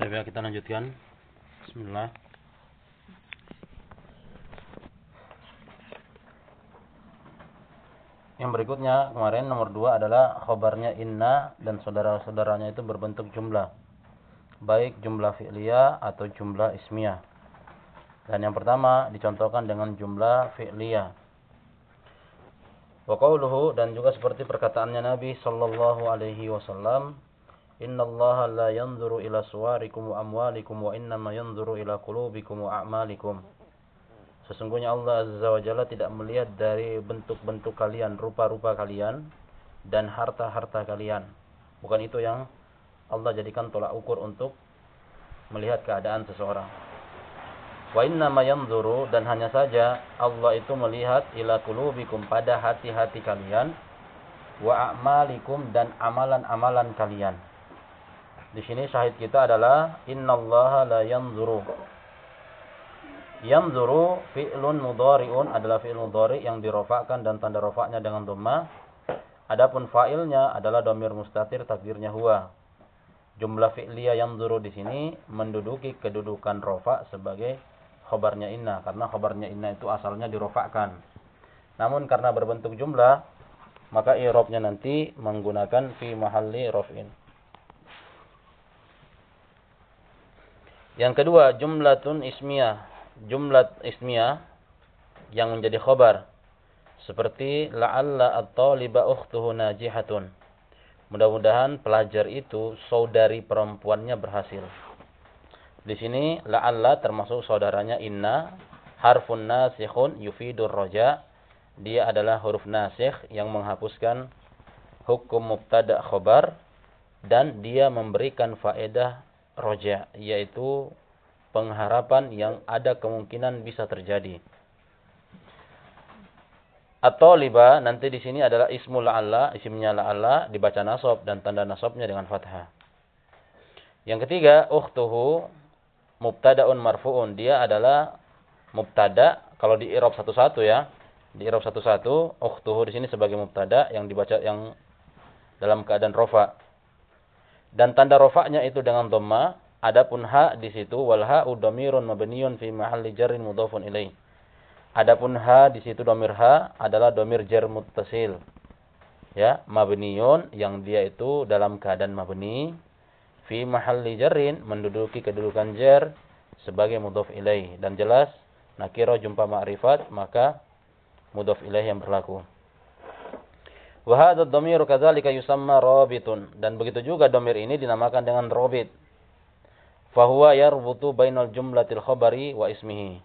Tapi kita lanjutkan. Bismillah. Yang berikutnya kemarin nomor dua adalah khobarnya inna dan saudara-saudaranya itu berbentuk jumlah. Baik jumlah fi'liyah atau jumlah ismiyah. Dan yang pertama dicontohkan dengan jumlah fi'liyah. Wa qawluhu dan juga seperti perkataannya Nabi sallallahu alaihi wasallam Inna Allah la yanzuru ila suwarikum wa amwalikum wa innama yanzuru ila qulubikum wa a'malikum. Sesungguhnya Allah Azza wa Jalla tidak melihat dari bentuk-bentuk kalian, rupa-rupa kalian dan harta-harta kalian. Bukan itu yang Allah jadikan tolak ukur untuk melihat keadaan seseorang. Wa innama yanzuru dan hanya saja Allah itu melihat ila qulubikum pada hati-hati kalian wa a'malikum dan amalan-amalan kalian. Di sini syahid kita adalah innallaha la yanzuru. Yanzuru fi'lun mudhari'un adalah fi'il mudhari yang dirofakkan dan tanda rofaknya dengan dhamma. Adapun fa'ilnya adalah domir mustatir takdirnya huwa. Jumlah fi'liyah yanzuru di sini menduduki kedudukan rofa sebagai khobarnya inna karena khobarnya inna itu asalnya dirofakkan. Namun karena berbentuk jumlah maka i'rabnya nanti menggunakan fi mahalli rof'in. Yang kedua, jumlatun ismiyah. Jumlat ismiyah yang menjadi khobar. Seperti la'alla at-taliba ukhtuhu najihatun. Mudah-mudahan pelajar itu saudari perempuannya berhasil. Di sini la'alla termasuk saudaranya inna harfun nasikhun yufidur roja. Dia adalah huruf nasikh yang menghapuskan hukum mubtada khobar dan dia memberikan faedah roja, yaitu pengharapan yang ada kemungkinan bisa terjadi. Atau liba nanti di sini adalah ismul la'alla, isimnya la'alla dibaca nasab dan tanda nasabnya dengan fathah. Yang ketiga, ukhtuhu mubtadaun marfuun. Dia adalah mubtada kalau di i'rab satu-satu ya. Di i'rab satu-satu, ukhtuhu di sini sebagai mubtada yang dibaca yang dalam keadaan rofa dan tanda rofaknya itu dengan dhamma adapun ha di situ wal ha dhamirun mabniun fi mahalli jarrin mudhafun ilaih. Adapun ha di situ dhamir ha adalah dhamir jar muttasil. Ya mabniun yang dia itu dalam keadaan mabni fi mahalli jarrin menduduki kedudukan jar sebagai mudhaf ilaih. Dan jelas nakira jumpa ma'rifat maka mudhaf ilaih yang berlaku Wa hadha dhamiru kadzalika yusamma rabitun dan begitu juga dhamir ini dinamakan dengan rabit. Fahuwa yarbutu bainal jumlatil khabari wa ismihi.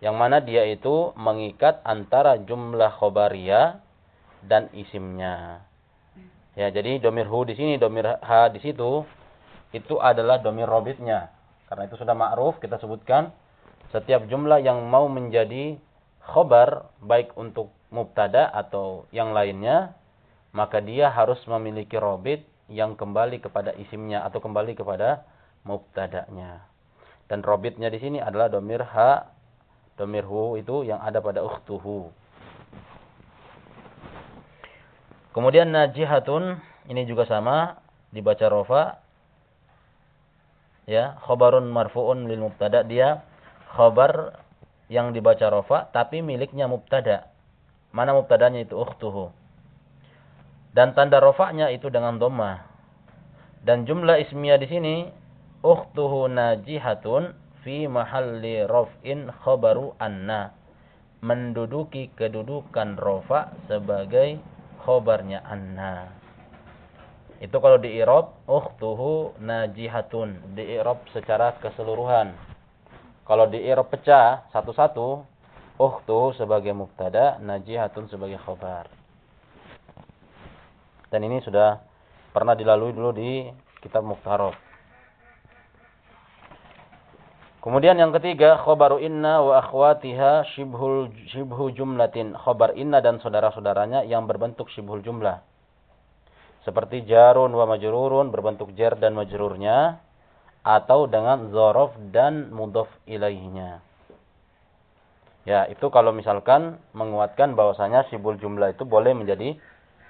Yang mana dia itu mengikat antara jumlah khabariyah dan isimnya. Ya, jadi domir hu di sini, domir ha di situ itu adalah domir robitnya. Karena itu sudah ma'ruf kita sebutkan setiap jumlah yang mau menjadi khobar baik untuk mubtada atau yang lainnya, maka dia harus memiliki robit yang kembali kepada isimnya atau kembali kepada mubtada'nya. Dan robitnya di sini adalah domir ha, domir hu itu yang ada pada ukhtuhu. Kemudian najihatun ini juga sama dibaca rofa ya khobarun marfuun lil mubtada dia khobar yang dibaca rofa tapi miliknya mubtada Mana mubtadanya itu ukhtuhu. Dan tanda rofaknya itu dengan dhamma. Dan jumlah ismiyah di sini ukhtuhu najihatun fi mahalli raf'in khabaru anna. Menduduki kedudukan rofa sebagai khobarnya anna. Itu kalau di i'rab ukhtuhu najihatun, di i'rab secara keseluruhan. Kalau di i'rab pecah satu-satu, ukhtu sebagai mubtada, najihatun sebagai khabar. Dan ini sudah pernah dilalui dulu di kitab Mukhtaraf. Kemudian yang ketiga, khabaru inna wa akhwatiha shibhul shibhu jumlatin. Khabar inna dan saudara-saudaranya yang berbentuk shibhul jumlah. Seperti jarun wa majrurun berbentuk jar dan majrurnya atau dengan zorof dan mudhof ilaihnya. Ya, itu kalau misalkan menguatkan bahwasanya sibul jumlah itu boleh menjadi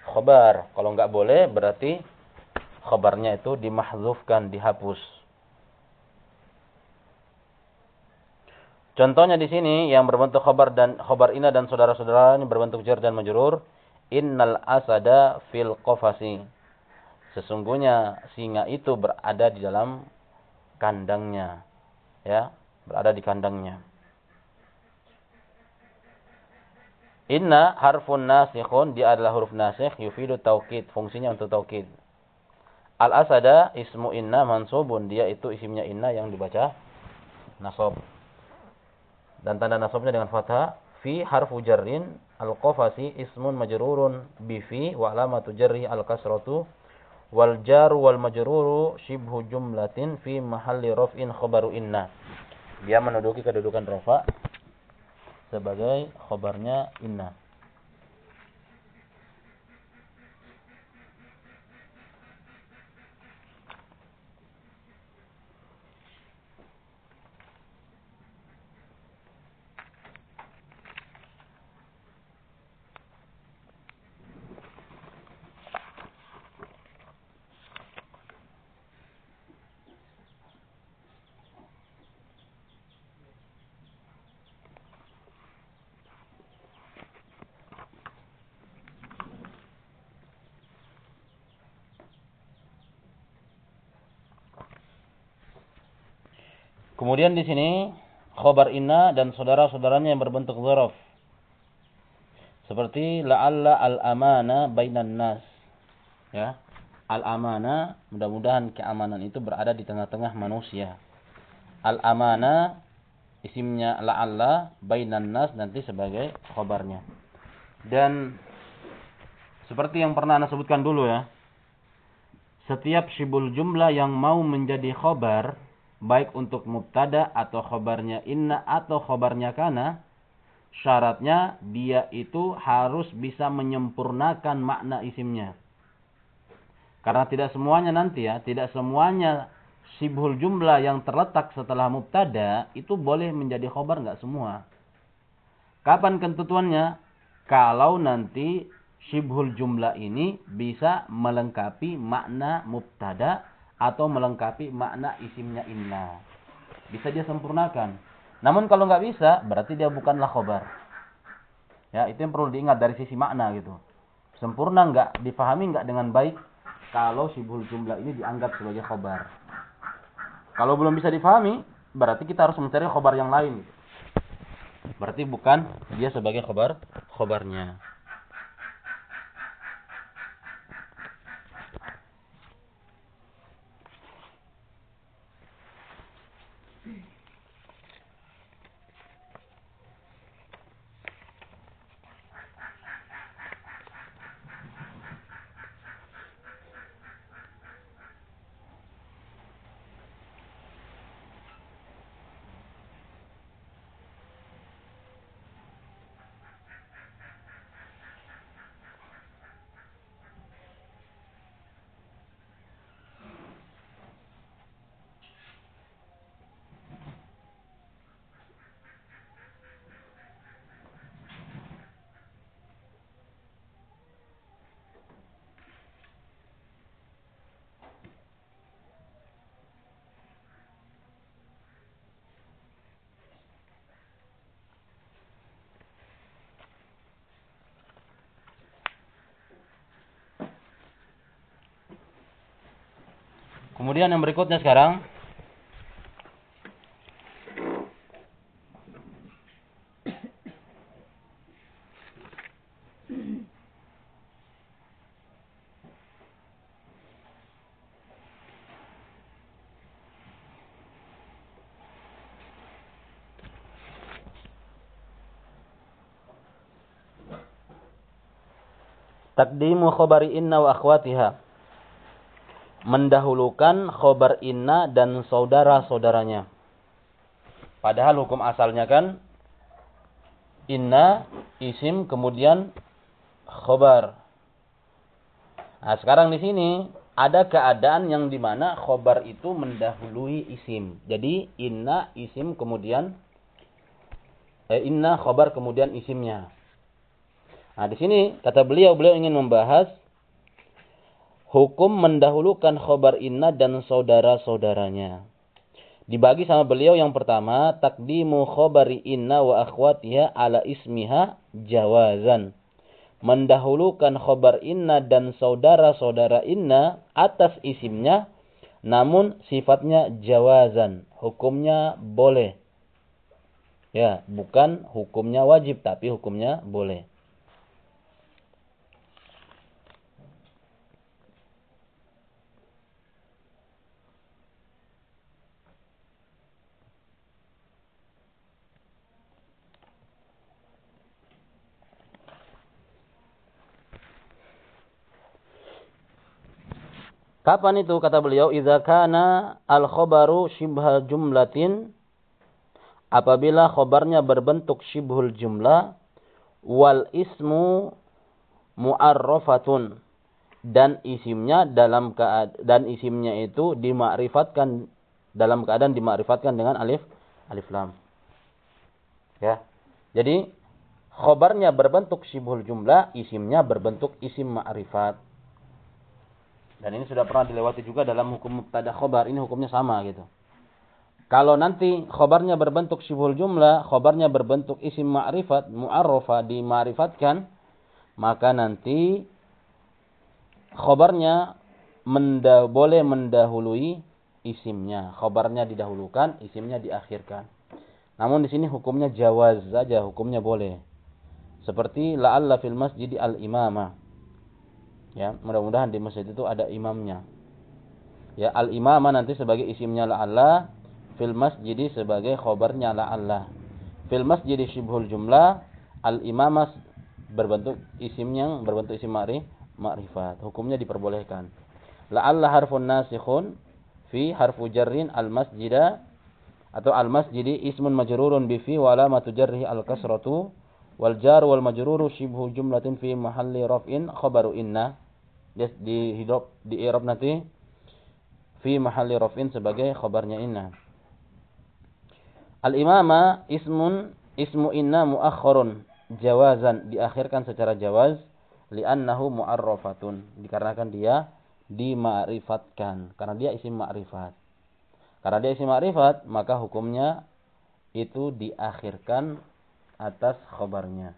khobar. Kalau nggak boleh berarti khobarnya itu dimahzufkan, dihapus. Contohnya di sini yang berbentuk khobar dan khobar ina dan saudara-saudara ini berbentuk jar dan majrur. Innal asada fil kofasi. Sesungguhnya singa itu berada di dalam kandangnya. Ya, berada di kandangnya. Inna harfun nasikhun, dia adalah huruf nasikh, yufidu taukid, fungsinya untuk taukid. Al-asada ismu inna mansubun, dia itu isimnya inna yang dibaca nasab dan tanda nasabnya dengan fathah fi harfu jarrin al-qafasi ismun majrurun bi fi wa alamatu jarri al-kasratu wal jar wal majruru shibhu jumlatin fi mahalli raf'in khabaru inna dia menduduki kedudukan rafa sebagai khabarnya inna Kemudian di sini khobar inna dan saudara-saudaranya yang berbentuk zaraf. Seperti la'alla al-amana bainan nas. Ya. Al-amana, mudah-mudahan keamanan itu berada di tengah-tengah manusia. Al-amana isimnya la'alla bainan nas nanti sebagai khobarnya. Dan seperti yang pernah Anda sebutkan dulu ya. Setiap sibul jumlah yang mau menjadi khobar baik untuk mubtada atau khobarnya inna atau khobarnya kana, syaratnya dia itu harus bisa menyempurnakan makna isimnya. Karena tidak semuanya nanti ya, tidak semuanya sibhul jumlah yang terletak setelah mubtada itu boleh menjadi khobar nggak semua. Kapan ketentuannya? Kalau nanti sibhul jumlah ini bisa melengkapi makna mubtada atau melengkapi makna isimnya inna. Bisa dia sempurnakan. Namun kalau nggak bisa, berarti dia bukanlah khobar. Ya, itu yang perlu diingat dari sisi makna gitu. Sempurna nggak difahami nggak dengan baik kalau sibul jumlah ini dianggap sebagai khobar. Kalau belum bisa difahami, berarti kita harus mencari khobar yang lain. Berarti bukan dia sebagai khobar khobarnya. Kemudian yang berikutnya sekarang. Takdimu khabari inna wa akhwatiha mendahulukan khobar inna dan saudara-saudaranya. Padahal hukum asalnya kan inna isim kemudian khobar. Nah, sekarang di sini ada keadaan yang di mana khobar itu mendahului isim. Jadi inna isim kemudian eh, inna khobar kemudian isimnya. Nah, di sini kata beliau beliau ingin membahas hukum mendahulukan khobar inna dan saudara-saudaranya. Dibagi sama beliau yang pertama, takdimu khobari inna wa akhwatiha ala ismiha jawazan. Mendahulukan khobar inna dan saudara-saudara inna atas isimnya, namun sifatnya jawazan. Hukumnya boleh. Ya, bukan hukumnya wajib, tapi hukumnya boleh. Kapan itu kata beliau? Idza kana al-khabaru shibhal jumlatin apabila khabarnya berbentuk shibhul jumlah wal ismu mu'arrafatun dan isimnya dalam dan isimnya itu dimakrifatkan dalam keadaan dimakrifatkan dengan alif alif lam. Ya. Jadi khabarnya berbentuk shibhul jumlah, isimnya berbentuk isim ma'rifat. Dan ini sudah pernah dilewati juga dalam hukum mubtada khobar. Ini hukumnya sama gitu. Kalau nanti khobarnya berbentuk syibhul jumlah, khobarnya berbentuk isim ma'rifat, mu'arrofa, dima'rifatkan, maka nanti khobarnya menda boleh mendahului isimnya. Khobarnya didahulukan, isimnya diakhirkan. Namun di sini hukumnya jawaz saja, hukumnya boleh. Seperti la'alla fil masjid al-imamah. Ya, mudah-mudahan di masjid itu ada imamnya. Ya, al-imamah nanti sebagai isimnya la'alla, fil masjid sebagai khobarnya la'alla. Fil masjid syibhul jumlah, al-imamah berbentuk isim yang berbentuk isim ma'rif, ma'rifat. Hukumnya diperbolehkan. La'alla harfun nasikhun fi harfu jarrin al-masjida atau al-masjidi ismun majrurun bi fi wa alamatu jarrihi al-kasratu wal jar wal majruru shibhu jumlatin fi mahalli raf'in khabaru inna dia di hidup di i'rab nanti fi mahalli raf'in sebagai khabarnya inna. Al-imama ismun ismu inna muakhkharun jawazan diakhirkan secara jawaz li'annahu mu'arrafatun dikarenakan dia dima'rifatkan karena dia isim ma'rifat. Karena dia isim ma'rifat maka hukumnya itu diakhirkan atas khabarnya.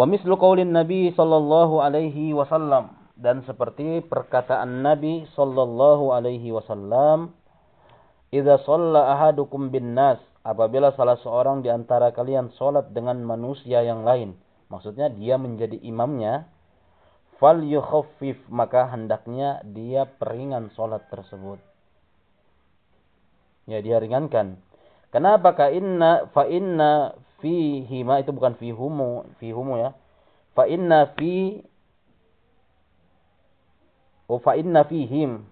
Wa mislu qaulin Nabi sallallahu alaihi wasallam. Dan seperti perkataan Nabi sallallahu alaihi wasallam Idza shalla ahadukum bin nas. Apabila salah seorang di antara kalian salat dengan manusia yang lain maksudnya dia menjadi imamnya fal yukhaffif maka hendaknya dia peringan salat tersebut. Ya dia ringankan kenapa? Ka inna fa inna fihi ma itu bukan fihumu, fihumu ya. Fa inna fi oh fa inna fihim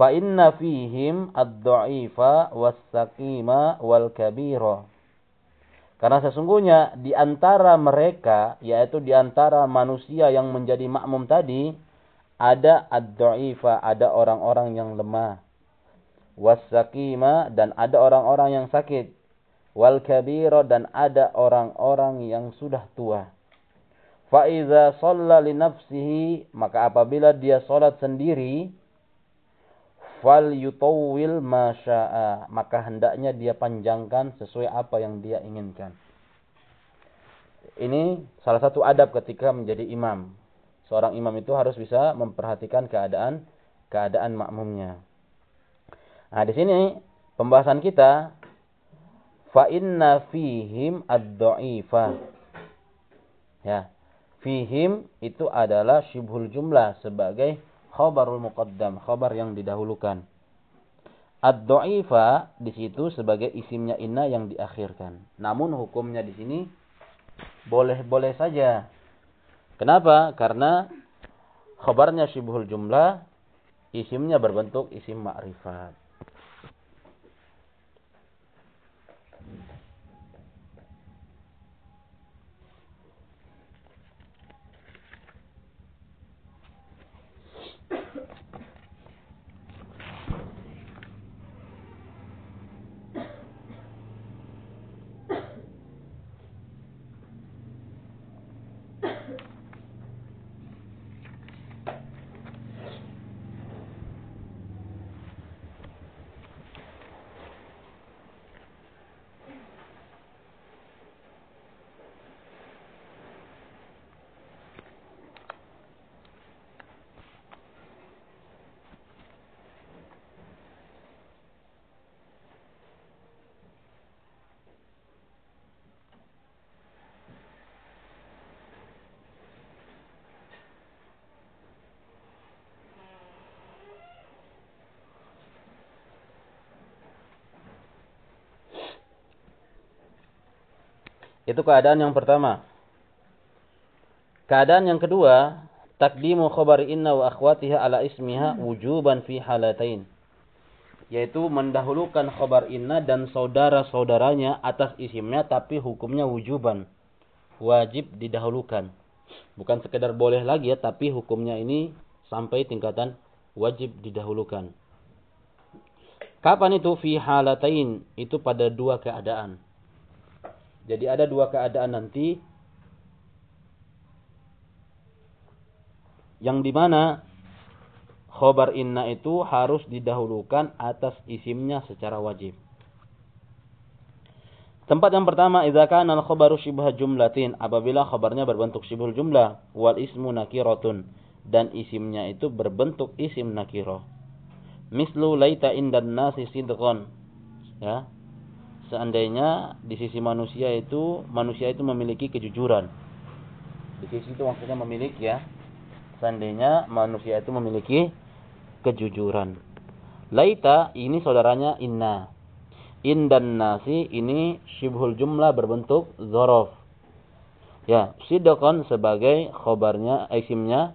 fa inna fihim ad-dha'ifa was-saqima wal kabira. Karena sesungguhnya di antara mereka, yaitu di antara manusia yang menjadi makmum tadi, ada ad-dha'ifa, ada orang-orang yang lemah. Was-saqima dan ada orang-orang yang sakit wal kabira dan ada orang-orang yang sudah tua. Fa iza shalla li nafsihi maka apabila dia salat sendiri fal yutawwil ma syaa maka hendaknya dia panjangkan sesuai apa yang dia inginkan. Ini salah satu adab ketika menjadi imam. Seorang imam itu harus bisa memperhatikan keadaan keadaan makmumnya. Nah, di sini pembahasan kita fa inna fihim ad-dha'ifa. Ya. Fihim itu adalah syibhul jumlah sebagai khabarul muqaddam, khabar yang didahulukan. Ad-dha'ifa di situ sebagai isimnya inna yang diakhirkan. Namun hukumnya di sini boleh-boleh saja. Kenapa? Karena khabarnya syibhul jumlah, isimnya berbentuk isim ma'rifat. Itu keadaan yang pertama. Keadaan yang kedua, takdimu khabar inna wa akhwatiha ala ismiha wujuban fi halatain. Yaitu mendahulukan khabar inna dan saudara-saudaranya atas isimnya tapi hukumnya wujuban. Wajib didahulukan. Bukan sekedar boleh lagi ya, tapi hukumnya ini sampai tingkatan wajib didahulukan. Kapan itu fi halatain? Itu pada dua keadaan. Jadi ada dua keadaan nanti yang di mana khobar inna itu harus didahulukan atas isimnya secara wajib. Tempat yang pertama, idza kana al-khabaru shibha jumlatin, apabila khabarnya berbentuk shibhul jumlah, wal ismu nakiratun dan isimnya itu berbentuk isim nakiro. Mislu laita indan nasi sidqon. Ya. Seandainya di sisi manusia itu manusia itu memiliki kejujuran. Di sisi itu maksudnya memiliki ya. Seandainya manusia itu memiliki kejujuran. Laita ini saudaranya inna. Indan nasi ini syibhul jumlah berbentuk zorof. Ya, sidqon sebagai khobarnya, isimnya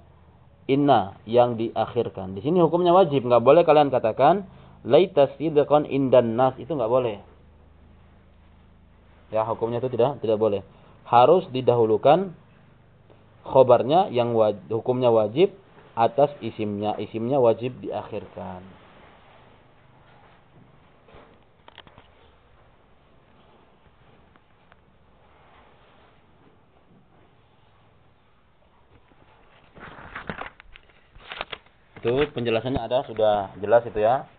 inna yang diakhirkan. Di sini hukumnya wajib, nggak boleh kalian katakan laita sidqan indan nas itu nggak boleh. Ya, hukumnya itu tidak tidak boleh. Harus didahulukan khobarnya yang wajib, hukumnya wajib atas isimnya. Isimnya wajib diakhirkan. Itu penjelasannya ada sudah jelas itu ya.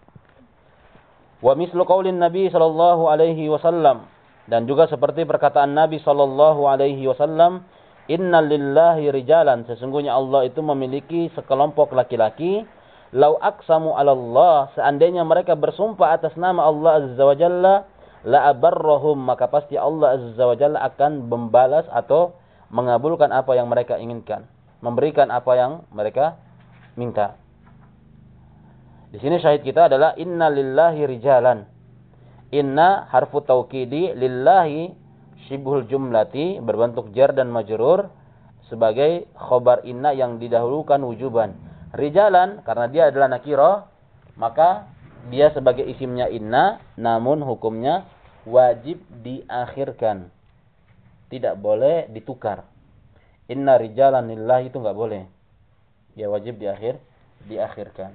Wa mislu qaulin Nabi sallallahu alaihi wasallam dan juga seperti perkataan Nabi sallallahu alaihi wasallam, "Inna lillahi rijalan." Sesungguhnya Allah itu memiliki sekelompok laki-laki lau aqsamu 'ala Allah, seandainya mereka bersumpah atas nama Allah azza wa jalla, la abarrahum, maka pasti Allah azza wa jalla akan membalas atau mengabulkan apa yang mereka inginkan, memberikan apa yang mereka minta. Di sini syahid kita adalah inna lillahi rijalan. Inna harfu taukidi lillahi syibhul jumlati berbentuk jar dan majrur sebagai khobar inna yang didahulukan wujuban. Rijalan karena dia adalah nakiro maka dia sebagai isimnya inna namun hukumnya wajib diakhirkan. Tidak boleh ditukar. Inna rijalan lillahi itu enggak boleh. Dia wajib diakhir diakhirkan.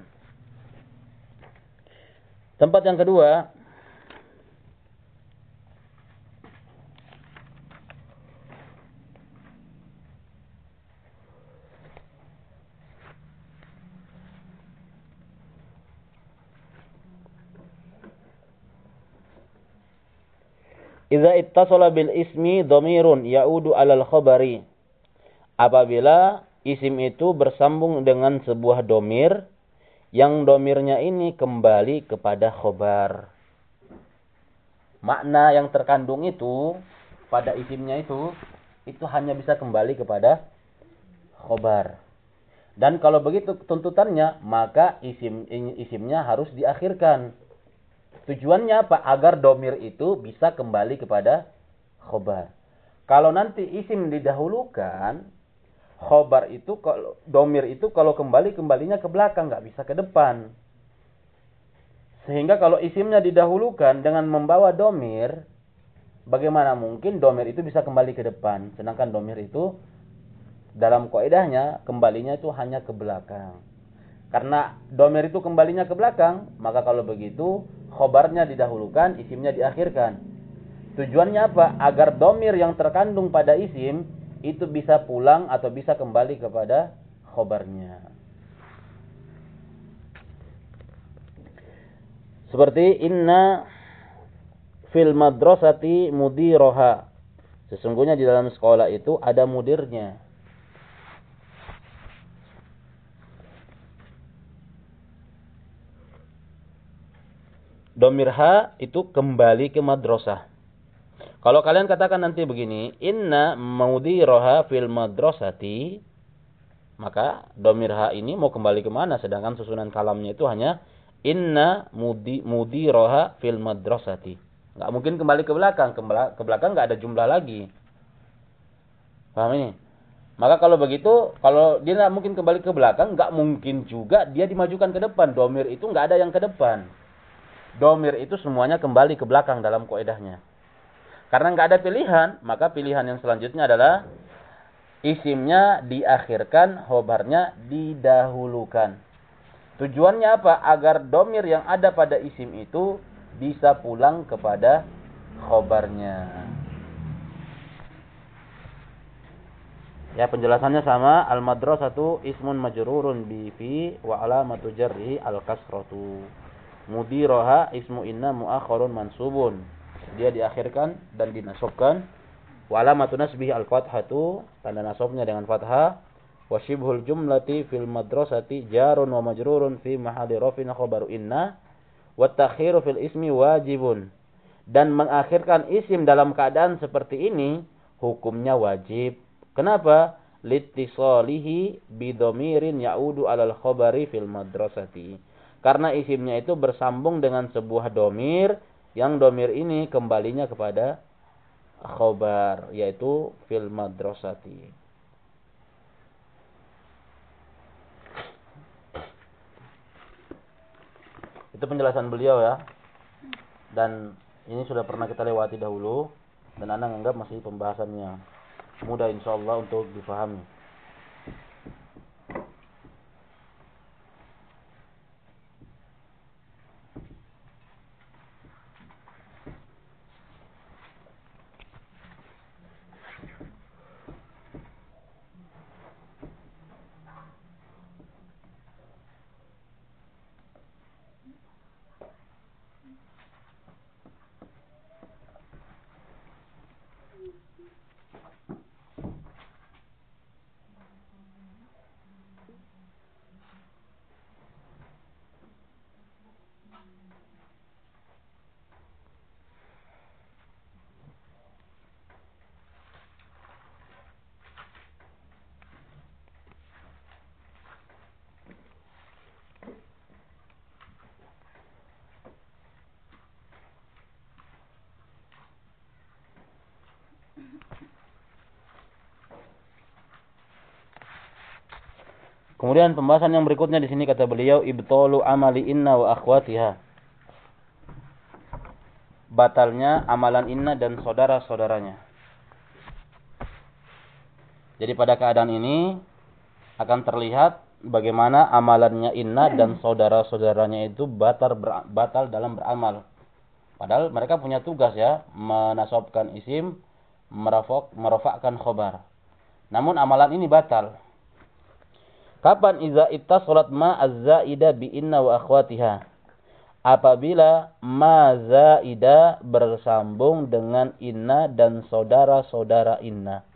Tempat yang kedua, Idza ittasala bil ismi dhamirun ya'udu 'alal khabari. Apabila isim itu bersambung dengan sebuah domir yang domirnya ini kembali kepada khobar. Makna yang terkandung itu pada isimnya itu itu hanya bisa kembali kepada khobar. Dan kalau begitu tuntutannya, maka isim isimnya harus diakhirkan. Tujuannya apa? Agar domir itu bisa kembali kepada khobar. Kalau nanti isim didahulukan, khobar itu kalau domir itu kalau kembali kembalinya ke belakang nggak bisa ke depan sehingga kalau isimnya didahulukan dengan membawa domir bagaimana mungkin domir itu bisa kembali ke depan sedangkan domir itu dalam kaidahnya kembalinya itu hanya ke belakang karena domir itu kembalinya ke belakang maka kalau begitu khobarnya didahulukan isimnya diakhirkan tujuannya apa agar domir yang terkandung pada isim itu bisa pulang atau bisa kembali kepada khobarnya. Seperti inna fil madrasati mudiroha. Sesungguhnya di dalam sekolah itu ada mudirnya. Domirha itu kembali ke madrasah. Kalau kalian katakan nanti begini, inna roha fil madrasati, maka domir ha ini mau kembali ke mana? Sedangkan susunan kalamnya itu hanya inna mudi roha fil madrasati. Nggak mungkin kembali ke belakang. Ke belakang nggak ada jumlah lagi. Paham ini? Maka kalau begitu, kalau dia tidak mungkin kembali ke belakang, nggak mungkin juga dia dimajukan ke depan. Domir itu nggak ada yang ke depan. Domir itu semuanya kembali ke belakang dalam koedahnya. Karena nggak ada pilihan, maka pilihan yang selanjutnya adalah isimnya diakhirkan, hobarnya didahulukan. Tujuannya apa? Agar domir yang ada pada isim itu bisa pulang kepada khobarnya. Ya penjelasannya sama al satu ismun majrurun bi fi wa alamatu jarri al kasratu. Mudiroha ismu inna muakhirun mansubun. Dia diakhirkan dan dinasabkan. Wa alamatu nasbihi al fathatu tanda nasabnya dengan fathah. Wa shibhul jumlati fil madrasati jarun wa majrurun fi mahalli rafin khabaru inna. Wa takhiru fil ismi wajibun dan mengakhirkan isim dalam keadaan seperti ini hukumnya wajib. Kenapa? Litisolihi bidomirin ya'udu alal khobari fil madrasati. Karena isimnya itu bersambung dengan sebuah domir yang domir ini kembalinya kepada khobar yaitu fil madrasati. Itu penjelasan beliau ya. Dan ini sudah pernah kita lewati dahulu dan Anda menganggap masih pembahasannya mudah insyaallah untuk difahami. Kemudian pembahasan yang berikutnya di sini kata beliau ibtalu amali inna wa akhwatiha. Batalnya amalan inna dan saudara-saudaranya. Jadi pada keadaan ini akan terlihat bagaimana amalannya inna dan saudara-saudaranya itu batal batal dalam beramal. Padahal mereka punya tugas ya, menasobkan isim, merafok, merofakkan khobar. Namun amalan ini batal Kapan iza ittasalat ma az-zaida bi inna wa akhwatiha? Apabila ma zaida bersambung dengan inna dan saudara-saudara inna.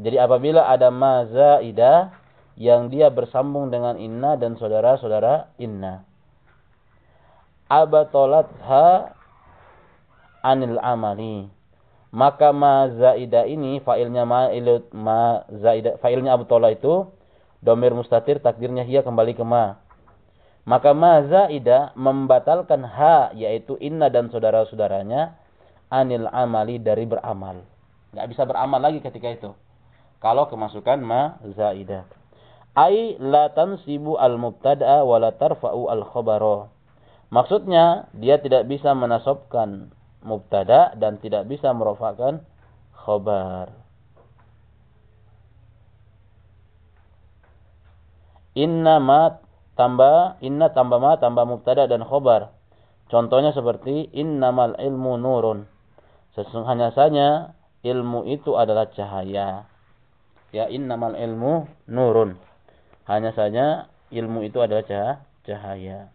Jadi apabila ada ma zaida yang dia bersambung dengan inna dan saudara-saudara inna. Abatolatha anil amali. Maka ma zaida ini failnya ma ma zaida failnya abtola itu domir mustatir takdirnya hia kembali ke ma. Maka ma zaida membatalkan ha yaitu inna dan saudara-saudaranya anil amali dari beramal. Gak bisa beramal lagi ketika itu. Kalau kemasukan ma zaida. Ai la tansibu al mubtada wa la tarfa'u al khabara. Maksudnya dia tidak bisa menasobkan mubtada dan tidak bisa merofakan khobar. Inna ma tambah inna tambah ma tambah mubtada dan khobar. Contohnya seperti innamal ilmu nurun. Sesungguhnya saja ilmu itu adalah cahaya. Ya innamal ilmu nurun. Hanya saja ilmu itu adalah cahaya.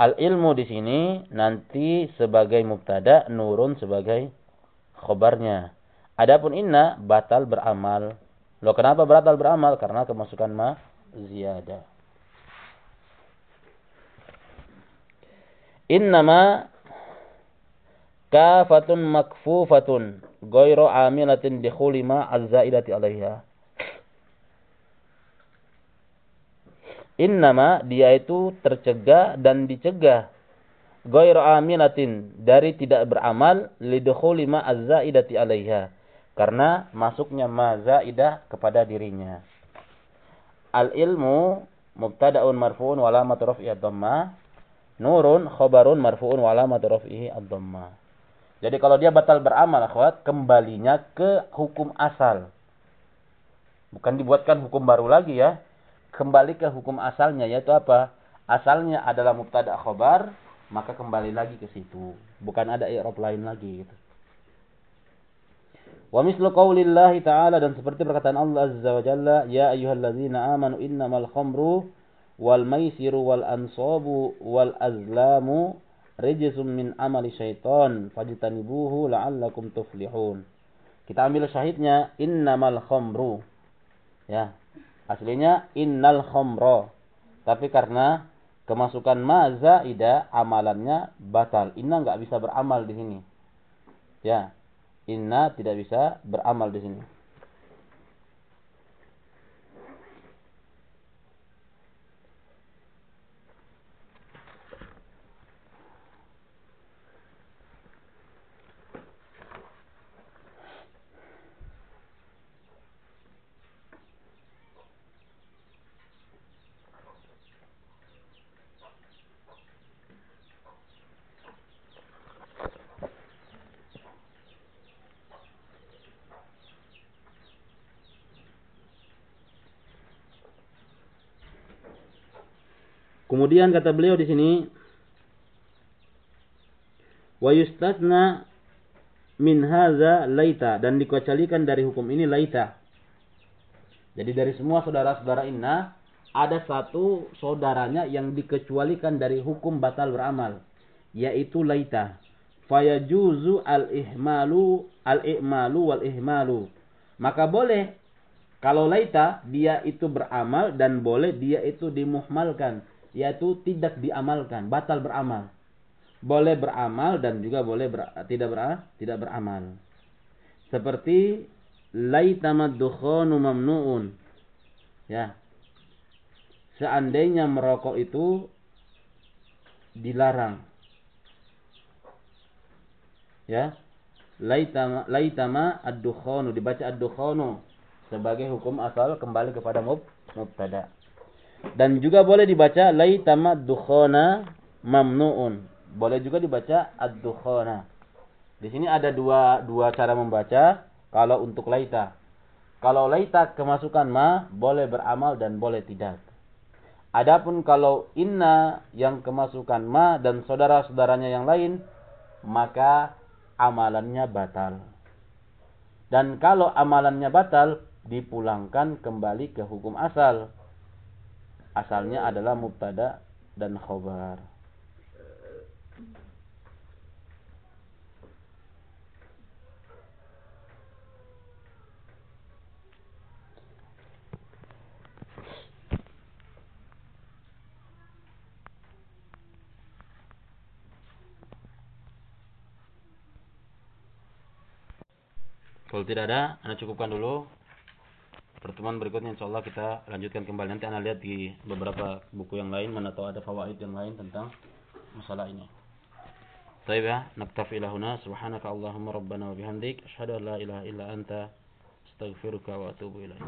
Al ilmu di sini nanti sebagai mubtada, nurun sebagai khobarnya. Adapun inna batal beramal. Loh kenapa batal beramal? Karena kemasukan ma ziyada. Innama kafatun makfufatun ghairu amilatin dikhuli ma az-zaidati 'alaiha. Innama dia itu tercegah dan dicegah ghairu amilatin dari tidak beramal lidukhuli ma azzaidati alaiha karena masuknya ma zaidah kepada dirinya. Al ilmu mubtada'un marfu'un wa alamatu nurun khabarun marfu'un wa alamatu jadi kalau dia batal beramal akhwat kembalinya ke hukum asal. Bukan dibuatkan hukum baru lagi ya. Kembali ke hukum asalnya yaitu apa? Asalnya adalah mubtada khabar maka kembali lagi ke situ. Bukan ada i'rab lain lagi gitu Wa mislu qaulillahi ta'ala dan seperti perkataan Allah Azza wa Jalla, ya ayyuhalladzina amanu innamal khamru wal maisiru wal ansabu wal azlamu rijsum min amali syaitan fajtanibuhu la'allakum tuflihun. Kita ambil syahidnya innamal khamru. Ya. Aslinya innal khamra. Tapi karena kemasukan ma zaida amalannya batal. Inna enggak bisa beramal di sini. Ya. Inna tidak bisa beramal di sini. Kemudian kata beliau di sini wa yustasna min hadza laita dan dikecualikan dari hukum ini laita. Jadi dari semua saudara-saudara inna ada satu saudaranya yang dikecualikan dari hukum batal beramal yaitu laita. Fayajuzu al-ihmalu al-ihmalu wal ihmalu. Maka boleh kalau laita dia itu beramal dan boleh dia itu dimuhmalkan yaitu tidak diamalkan, batal beramal. Boleh beramal dan juga boleh ber, tidak ber, tidak beramal. Seperti laitamad dukhanu mamnuun. Ya. Seandainya merokok itu dilarang. Ya. Laitama laitama ad-dukhanu dibaca ad-dukhanu sebagai hukum asal kembali kepada mubtada. Dan juga boleh dibaca laitama dukhona mamnuun. Boleh juga dibaca ad-dukhona. Di sini ada dua dua cara membaca kalau untuk laita. Kalau laita kemasukan ma boleh beramal dan boleh tidak. Adapun kalau inna yang kemasukan ma dan saudara-saudaranya yang lain maka amalannya batal. Dan kalau amalannya batal dipulangkan kembali ke hukum asal asalnya adalah mubtada dan khobar. Kalau tidak ada, Anda cukupkan dulu pertemuan berikutnya insya Allah kita lanjutkan kembali nanti anda lihat di beberapa buku yang lain mana tahu ada fawaid yang lain tentang masalah ini. Naktafi lahuna subhanaka Allahumma rabbana wa bihamdik asyhadu an la ilaha illa anta astaghfiruka wa atubu ilaik.